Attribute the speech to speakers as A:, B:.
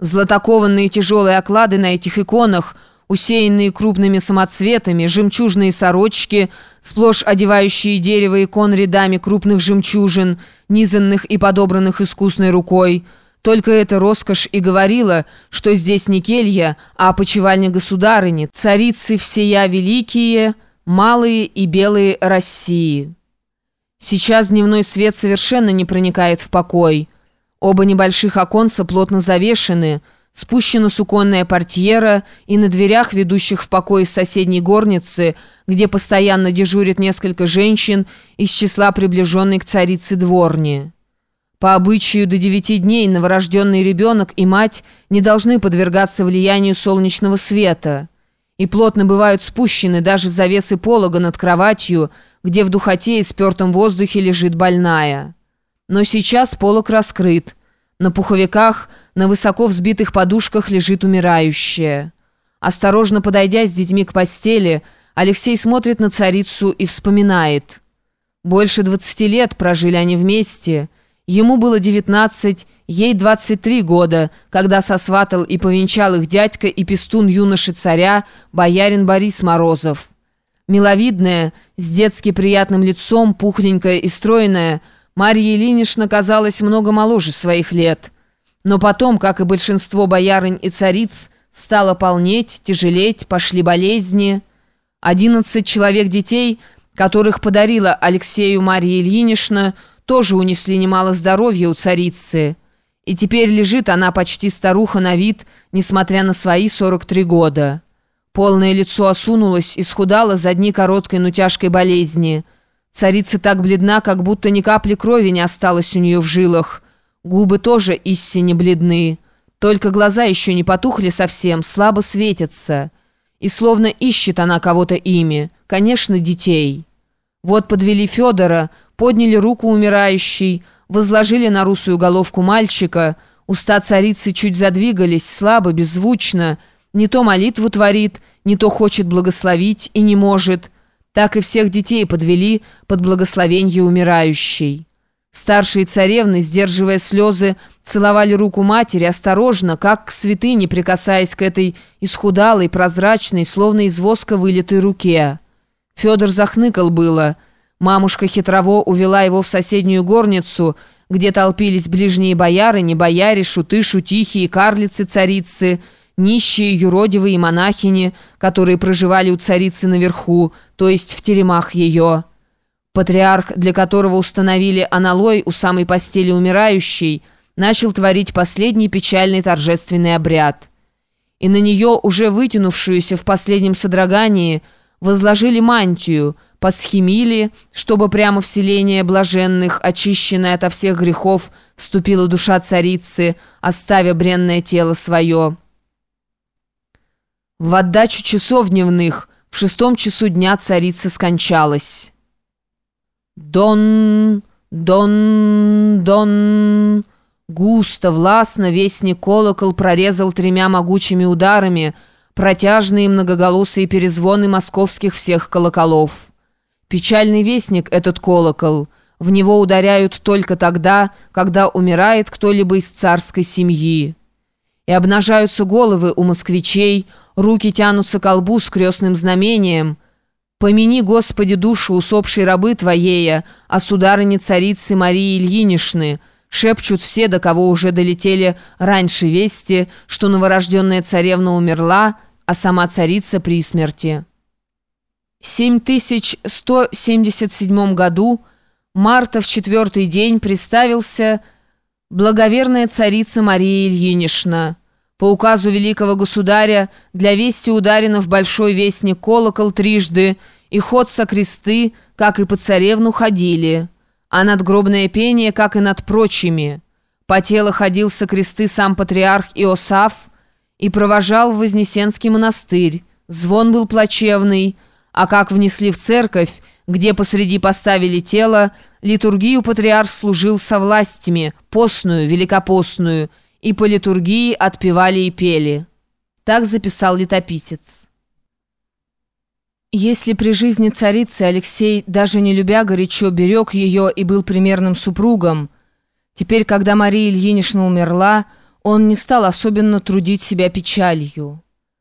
A: Златокованные тяжелые оклады на этих иконах, усеянные крупными самоцветами, жемчужные сорочки, сплошь одевающие дерево икон рядами крупных жемчужин, низанных и подобранных искусной рукой. Только эта роскошь и говорила, что здесь не келья, а почевальня государыни, царицы всея великие, малые и белые России. Сейчас дневной свет совершенно не проникает в покой. Оба небольших оконца плотно завешены, спущена суконная портьера, и на дверях, ведущих в покой из соседней горницы, где постоянно дежурят несколько женщин из числа приближенной к царице дворни. По обычаю до девяти дней новорожденный ребенок и мать не должны подвергаться влиянию солнечного света, и плотно бывают спущены даже завесы полога над кроватью, где в духоте и спертом воздухе лежит больная. Но сейчас полог раскрыт. На пуховиках, на высоко взбитых подушках лежит умирающая. Осторожно подойдя с детьми к постели, Алексей смотрит на царицу и вспоминает. Больше двадцати лет прожили они вместе. Ему было девятнадцать, ей двадцать три года, когда сосватал и повенчал их дядька и пестун юноши царя, боярин Борис Морозов. Миловидная, с детски приятным лицом, пухленькая и стройная, Марья Ильинична казалась много моложе своих лет. Но потом, как и большинство боярынь и цариц, стала полнеть, тяжелеть, пошли болезни. Одиннадцать человек детей, которых подарила Алексею Марья Ильинична, тоже унесли немало здоровья у царицы. И теперь лежит она почти старуха на вид, несмотря на свои 43 года. Полное лицо осунулось и схудало за дни короткой, но тяжкой болезни. Царица так бледна, как будто ни капли крови не осталось у нее в жилах. Губы тоже истине бледны. Только глаза еще не потухли совсем, слабо светятся. И словно ищет она кого-то ими, конечно, детей. Вот подвели Федора, подняли руку умирающей, возложили на русую головку мальчика. Уста царицы чуть задвигались, слабо, беззвучно, не то молитву творит, не то хочет благословить и не может. Так и всех детей подвели под благословенье умирающей. Старшие царевны, сдерживая слезы, целовали руку матери осторожно, как к святыне, прикасаясь к этой исхудалой, прозрачной, словно из воска вылитой руке. Федор захныкал было. Мамушка хитрово увела его в соседнюю горницу, где толпились ближние бояры, не бояре, шуты, шутихи и карлицы-царицы – нищие, юродивые монахини, которые проживали у царицы наверху, то есть в теремах ее. Патриарх, для которого установили аналой у самой постели умирающей, начал творить последний печальный торжественный обряд. И на нее, уже вытянувшуюся в последнем содрогании, возложили мантию, посхимили, чтобы прямо в селение блаженных, очищенное ото всех грехов, вступила душа царицы, оставя бренное тело свое. В отдачу часов дневных в шестом часу дня царица скончалась. Дон, дон, дон. Густо, властно вестник колокол прорезал тремя могучими ударами протяжные многоголосые перезвоны московских всех колоколов. Печальный вестник этот колокол. В него ударяют только тогда, когда умирает кто-либо из царской семьи и обнажаются головы у москвичей, руки тянутся к колбу с крестным знамением. «Помяни, Господи, душу усопшей рабы Твоея, а сударыне царицы Марии Ильинишны», шепчут все, до кого уже долетели раньше вести, что новорожденная царевна умерла, а сама царица при смерти. 7177 году, марта в четвертый день, представился благоверная царица Мария Ильинична. По указу великого государя для вести ударено в большой вестник колокол трижды, и ход со кресты, как и по царевну, ходили, а надгробное пение, как и над прочими. По телу ходил со кресты сам патриарх Иосаф и провожал в Вознесенский монастырь. Звон был плачевный, а как внесли в церковь, где посреди поставили тело, литургию патриарх служил со властями, постную, великопостную, и по литургии отпевали и пели. Так записал летописец. Если при жизни царицы Алексей, даже не любя горячо, берег ее и был примерным супругом, теперь, когда Мария Ильинична умерла, Он не стал особенно трудить себя печалью.